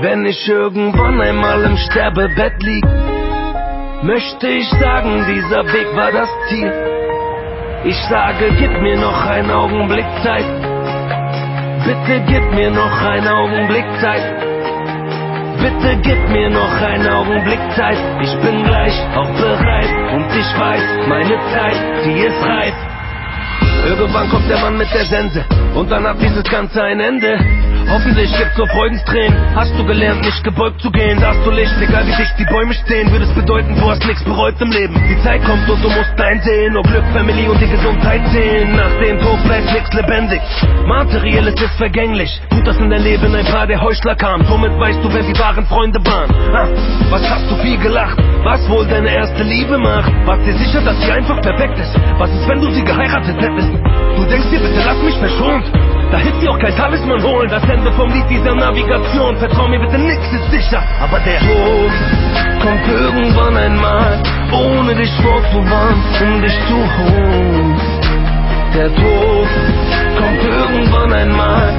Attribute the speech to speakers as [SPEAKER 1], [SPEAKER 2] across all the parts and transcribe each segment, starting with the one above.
[SPEAKER 1] Wenn ich irgendwann einmal im Sterbebett lieg, möchte ich sagen, dieser Weg war das Ziel. Ich sage, gib mir noch einen Augenblick Zeit. Bitte gib mir noch einen Augenblick Zeit. Bitte gib mir noch einen Augenblick Zeit. Ich bin gleich auch bereit und ich weiß, meine Zeit, die ist reif. Irgendwann kommt der Mann mit der Sense und dann hat dieses Ganze ein Ende. Hoffentlich gibt's so Freudenstränen. Hast du gelernt, nicht gebeugt zu gehen? Da hast du Licht, egal wie dicht die Bäume stehen, würde es bedeuten, du hast nichts bereut im Leben. Die Zeit kommt und du musst einsehen, nur Glück, Family und die Gesundheit sehen. Nach dem Tod bleibt nichts lebendig. Materielles ist vergänglich. Gut, dass in dein Leben ein paar der Heuchler kamen. Somit weißt du, wer die wahren Freunde waren. Ha, was hast du viel gelacht? Was wohl deine erste Liebe macht? Warst dir sicher, dass sie einfach perfekt ist? Was ist, wenn du sie geheiratet hättest? Du denkst dir, bitte lass mich verschont. Da hilft dir auch kein Talisman holen, das Ende vom Lied dieser Navigation. Vertrau mir bitte, nix ist sicher. Aber der Tod kommt irgendwann einmal, ohne dich vorzuwarnen, um dich zu holen. Der Tod kommt irgendwann einmal,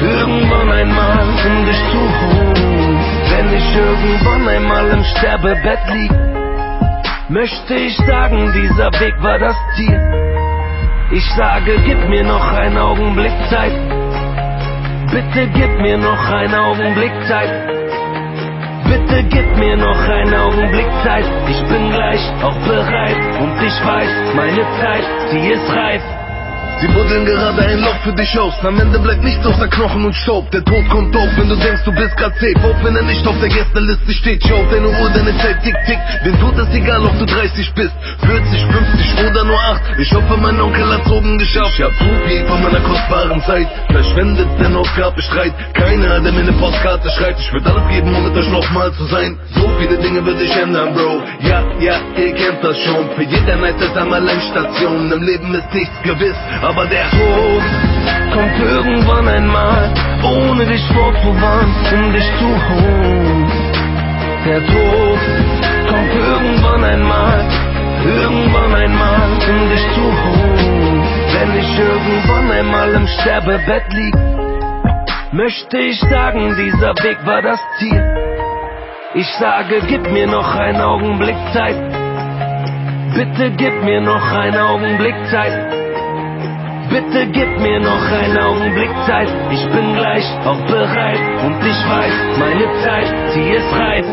[SPEAKER 1] irgendwann einmal, um dich zu holen. Wenn ich irgendwann einmal im Sterbebett lieg, möchte ich sagen, dieser Weg war das Ziel. Ich sage, gib mir noch einen Augenblick Zeit. Bitte gib mir noch einen Augenblick Zeit. Bitte gib mir noch einen Augenblick Zeit. Ich bin gleich auch bereit und ich weiß, meine Zeit, die ist reif.
[SPEAKER 2] Sie buddeln gerade ein Loch für dich aus. Am Ende bleibt nichts außer Knochen und Staub. Der Tod kommt auf, wenn du denkst, du bist grad safe. Auch wenn er nicht auf der Gästeliste steht. Schau auf deine Uhr, deine Zeit tick tick. Den Tod ist egal, ob du 30 bist, 8. Ich hoffe, mein Onkel hat's oben geschafft. Ich hab viel von meiner kostbaren Zeit verschwendet, denn auf gab es Streit. Keiner, der mir eine Postkarte schreibt. Ich würde alles geben, um mit euch nochmal zu sein. So viele Dinge würde ich ändern, Bro. Ja, ja, ihr kennt das schon. Für jeder Night ist einmal Endstation. Im Leben ist nichts gewiss aber der
[SPEAKER 1] Tod kommt irgendwann einmal, ohne dich vorzuwarnen, um dich zu holen. Der Tod kommt irgendwann einmal, irgendwann einmal, um dich zu holen. Wenn ich irgendwann einmal im Sterbebett lieg, möchte ich sagen, dieser Weg war das Ziel. Ich sage, gib mir noch einen Augenblick Zeit. Bitte gib mir noch einen Augenblick Zeit. Bitte gib mir noch einen Augenblick Zeit. Ich bin gleich auch bereit und ich weiß, meine Zeit, sie ist reif.